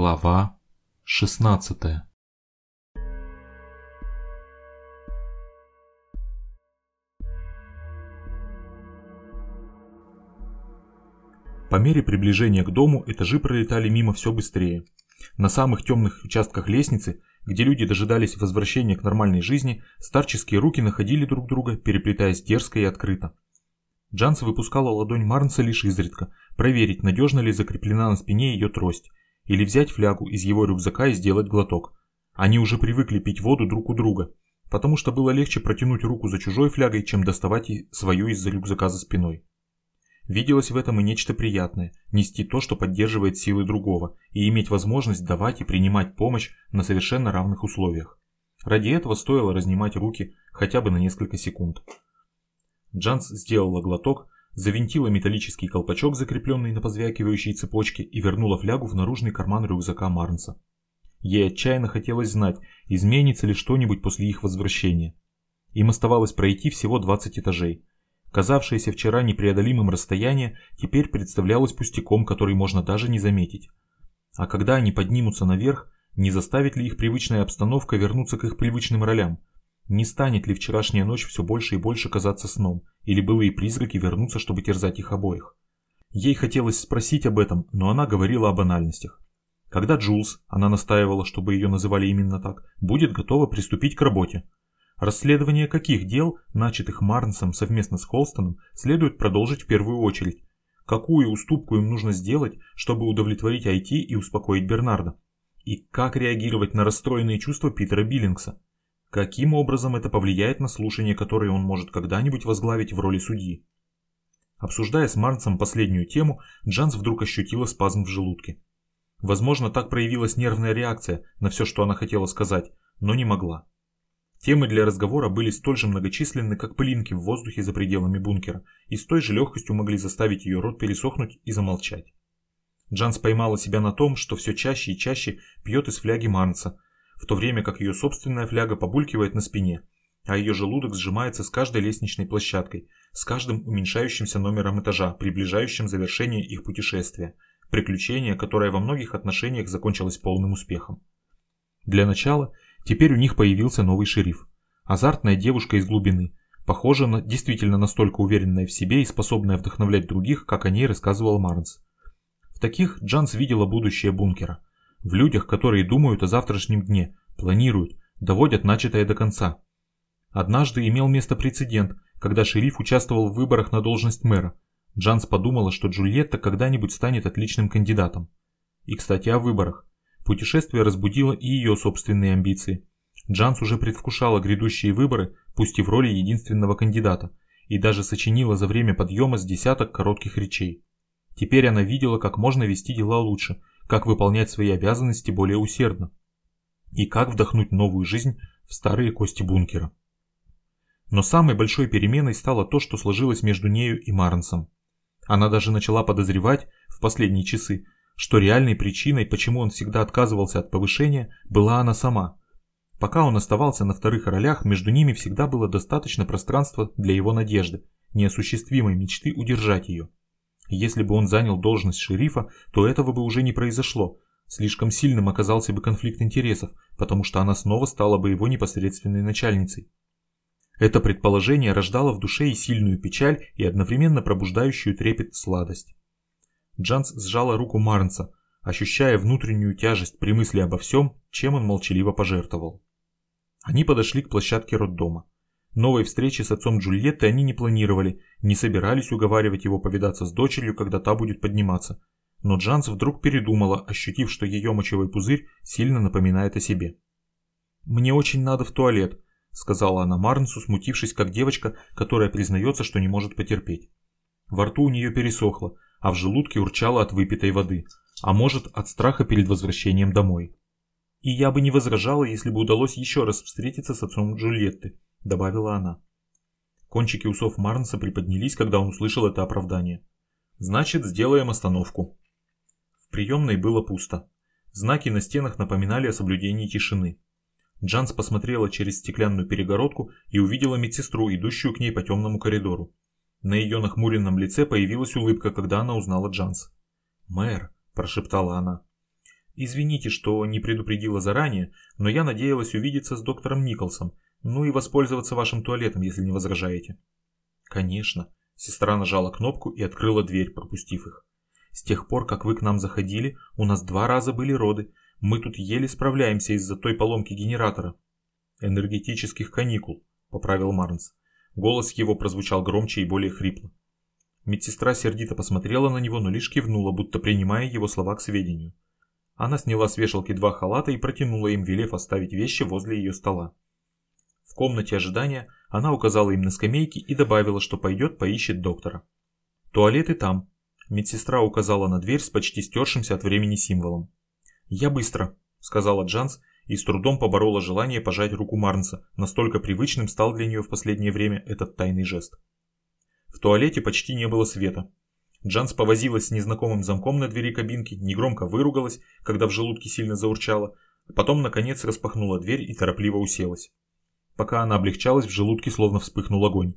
Глава 16 По мере приближения к дому этажи пролетали мимо все быстрее. На самых темных участках лестницы, где люди дожидались возвращения к нормальной жизни, старческие руки находили друг друга, переплетаясь дерзко и открыто. Джанс выпускала ладонь Марнса лишь изредка, проверить, надежно ли закреплена на спине ее трость, или взять флягу из его рюкзака и сделать глоток. Они уже привыкли пить воду друг у друга, потому что было легче протянуть руку за чужой флягой, чем доставать свою из-за рюкзака за спиной. Виделось в этом и нечто приятное – нести то, что поддерживает силы другого, и иметь возможность давать и принимать помощь на совершенно равных условиях. Ради этого стоило разнимать руки хотя бы на несколько секунд. Джанс сделала глоток, завинтила металлический колпачок, закрепленный на позвякивающей цепочке, и вернула флягу в наружный карман рюкзака Марнса. Ей отчаянно хотелось знать, изменится ли что-нибудь после их возвращения. Им оставалось пройти всего 20 этажей. Казавшееся вчера непреодолимым расстояние теперь представлялось пустяком, который можно даже не заметить. А когда они поднимутся наверх, не заставит ли их привычная обстановка вернуться к их привычным ролям – не станет ли вчерашняя ночь все больше и больше казаться сном, или былые призраки вернутся, чтобы терзать их обоих? Ей хотелось спросить об этом, но она говорила о банальностях. Когда Джулс, она настаивала, чтобы ее называли именно так, будет готова приступить к работе. Расследование каких дел, начатых Марнсом совместно с Холстоном, следует продолжить в первую очередь. Какую уступку им нужно сделать, чтобы удовлетворить IT и успокоить Бернарда? И как реагировать на расстроенные чувства Питера Биллингса? Каким образом это повлияет на слушание, которое он может когда-нибудь возглавить в роли судьи? Обсуждая с Марнсом последнюю тему, Джанс вдруг ощутила спазм в желудке. Возможно, так проявилась нервная реакция на все, что она хотела сказать, но не могла. Темы для разговора были столь же многочисленны, как пылинки в воздухе за пределами бункера, и с той же легкостью могли заставить ее рот пересохнуть и замолчать. Джанс поймала себя на том, что все чаще и чаще пьет из фляги Марнса, в то время как ее собственная фляга побулькивает на спине, а ее желудок сжимается с каждой лестничной площадкой, с каждым уменьшающимся номером этажа, приближающим завершение их путешествия, приключение, которое во многих отношениях закончилось полным успехом. Для начала, теперь у них появился новый шериф. Азартная девушка из глубины, похожа на действительно настолько уверенная в себе и способная вдохновлять других, как о ней рассказывал Марнс. В таких Джанс видела будущее бункера – в людях, которые думают о завтрашнем дне, планируют, доводят начатое до конца. Однажды имел место прецедент, когда шериф участвовал в выборах на должность мэра. Джанс подумала, что Джульетта когда-нибудь станет отличным кандидатом. И, кстати, о выборах. Путешествие разбудило и ее собственные амбиции. Джанс уже предвкушала грядущие выборы, пусть и в роли единственного кандидата, и даже сочинила за время подъема с десяток коротких речей. Теперь она видела, как можно вести дела лучше, как выполнять свои обязанности более усердно и как вдохнуть новую жизнь в старые кости бункера. Но самой большой переменой стало то, что сложилось между нею и Марнсом. Она даже начала подозревать в последние часы, что реальной причиной, почему он всегда отказывался от повышения, была она сама. Пока он оставался на вторых ролях, между ними всегда было достаточно пространства для его надежды, неосуществимой мечты удержать ее. Если бы он занял должность шерифа, то этого бы уже не произошло. Слишком сильным оказался бы конфликт интересов, потому что она снова стала бы его непосредственной начальницей. Это предположение рождало в душе и сильную печаль, и одновременно пробуждающую трепет сладость. Джанс сжала руку Марнса, ощущая внутреннюю тяжесть при мысли обо всем, чем он молчаливо пожертвовал. Они подошли к площадке роддома. Новой встречи с отцом Джульетты они не планировали, не собирались уговаривать его повидаться с дочерью, когда та будет подниматься. Но Джанс вдруг передумала, ощутив, что ее мочевой пузырь сильно напоминает о себе. «Мне очень надо в туалет», — сказала она Марнсу, смутившись, как девочка, которая признается, что не может потерпеть. Во рту у нее пересохло, а в желудке урчало от выпитой воды, а может, от страха перед возвращением домой. И я бы не возражала, если бы удалось еще раз встретиться с отцом Джульетты, — добавила она. Кончики усов Марнса приподнялись, когда он услышал это оправдание. «Значит, сделаем остановку». В приемной было пусто. Знаки на стенах напоминали о соблюдении тишины. Джанс посмотрела через стеклянную перегородку и увидела медсестру, идущую к ней по темному коридору. На ее нахмуренном лице появилась улыбка, когда она узнала Джанс. «Мэр», – прошептала она. Извините, что не предупредила заранее, но я надеялась увидеться с доктором Николсом, ну и воспользоваться вашим туалетом, если не возражаете». «Конечно». Сестра нажала кнопку и открыла дверь, пропустив их. «С тех пор, как вы к нам заходили, у нас два раза были роды. Мы тут еле справляемся из-за той поломки генератора». «Энергетических каникул», — поправил Марнс. Голос его прозвучал громче и более хрипло. Медсестра сердито посмотрела на него, но лишь кивнула, будто принимая его слова к сведению. Она сняла с вешалки два халата и протянула им, велев оставить вещи возле ее стола. В комнате ожидания она указала им на скамейки и добавила, что пойдет поищет доктора. Туалеты там. Медсестра указала на дверь с почти стершимся от времени символом. «Я быстро», — сказала Джанс и с трудом поборола желание пожать руку Марнса, настолько привычным стал для нее в последнее время этот тайный жест. В туалете почти не было света. Джанс повозилась с незнакомым замком на двери кабинки, негромко выругалась, когда в желудке сильно заурчало, потом наконец распахнула дверь и торопливо уселась. Пока она облегчалась, в желудке словно вспыхнул огонь.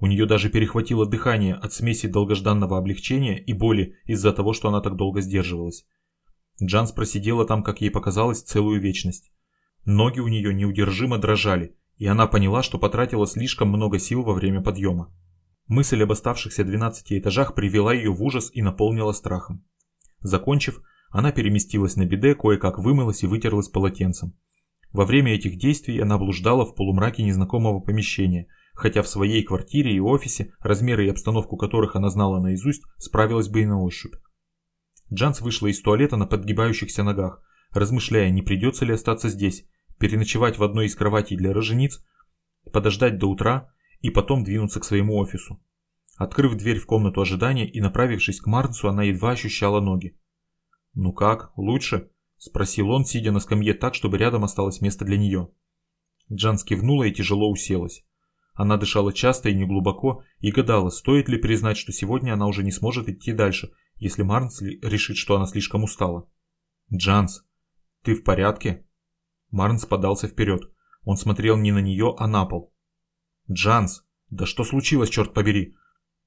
У нее даже перехватило дыхание от смеси долгожданного облегчения и боли из-за того, что она так долго сдерживалась. Джанс просидела там, как ей показалось, целую вечность. Ноги у нее неудержимо дрожали, и она поняла, что потратила слишком много сил во время подъема. Мысль об оставшихся 12 этажах привела ее в ужас и наполнила страхом. Закончив, она переместилась на биде, кое-как вымылась и вытерлась полотенцем. Во время этих действий она блуждала в полумраке незнакомого помещения, хотя в своей квартире и офисе, размеры и обстановку которых она знала наизусть, справилась бы и на ощупь. Джанс вышла из туалета на подгибающихся ногах, размышляя, не придется ли остаться здесь, переночевать в одной из кроватей для рожениц, подождать до утра и потом двинуться к своему офису. Открыв дверь в комнату ожидания и направившись к Марнсу, она едва ощущала ноги. «Ну как, лучше?» Спросил он, сидя на скамье так, чтобы рядом осталось место для нее. Джанс кивнула и тяжело уселась. Она дышала часто и неглубоко и гадала, стоит ли признать, что сегодня она уже не сможет идти дальше, если Марнс решит, что она слишком устала. «Джанс, ты в порядке?» Марнс подался вперед. Он смотрел не на нее, а на пол. «Джанс, да что случилось, черт побери?»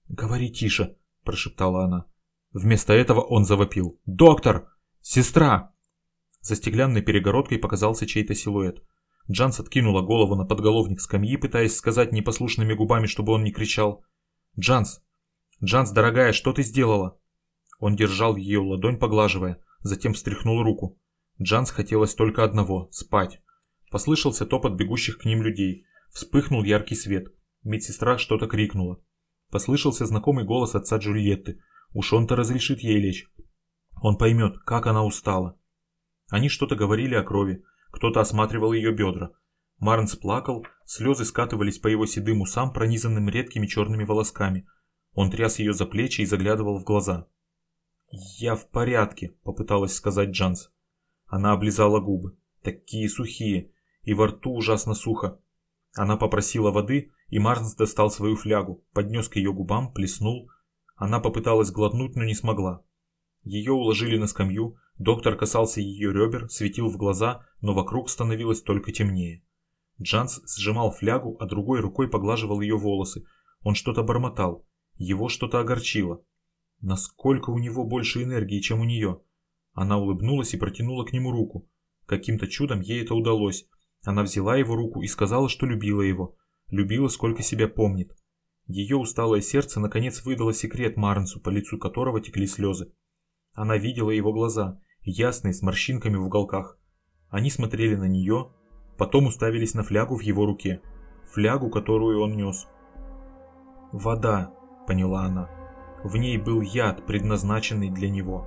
«Говори тише», – прошептала она. Вместо этого он завопил. «Доктор! Сестра!» За стеклянной перегородкой показался чей-то силуэт. Джанс откинула голову на подголовник скамьи, пытаясь сказать непослушными губами, чтобы он не кричал. «Джанс! Джанс, дорогая, что ты сделала?» Он держал ее ладонь, поглаживая, затем встряхнул руку. Джанс хотелось только одного – спать. Послышался топот бегущих к ним людей. Вспыхнул яркий свет. Медсестра что-то крикнула. Послышался знакомый голос отца Джульетты. Уж он-то разрешит ей лечь. Он поймет, как она устала. Они что-то говорили о крови, кто-то осматривал ее бедра. Марнс плакал, слезы скатывались по его седым усам, пронизанным редкими черными волосками. Он тряс ее за плечи и заглядывал в глаза. «Я в порядке», — попыталась сказать Джанс. Она облизала губы, такие сухие, и во рту ужасно сухо. Она попросила воды, и Марнс достал свою флягу, поднес к ее губам, плеснул. Она попыталась глотнуть, но не смогла. Ее уложили на скамью, доктор касался ее ребер, светил в глаза, но вокруг становилось только темнее. Джанс сжимал флягу, а другой рукой поглаживал ее волосы. Он что-то бормотал. Его что-то огорчило. Насколько у него больше энергии, чем у нее? Она улыбнулась и протянула к нему руку. Каким-то чудом ей это удалось. Она взяла его руку и сказала, что любила его. Любила, сколько себя помнит. Ее усталое сердце наконец выдало секрет Марнсу, по лицу которого текли слезы. Она видела его глаза, ясные, с морщинками в уголках. Они смотрели на нее, потом уставились на флягу в его руке. Флягу, которую он нес. «Вода», — поняла она. В ней был яд, предназначенный для него.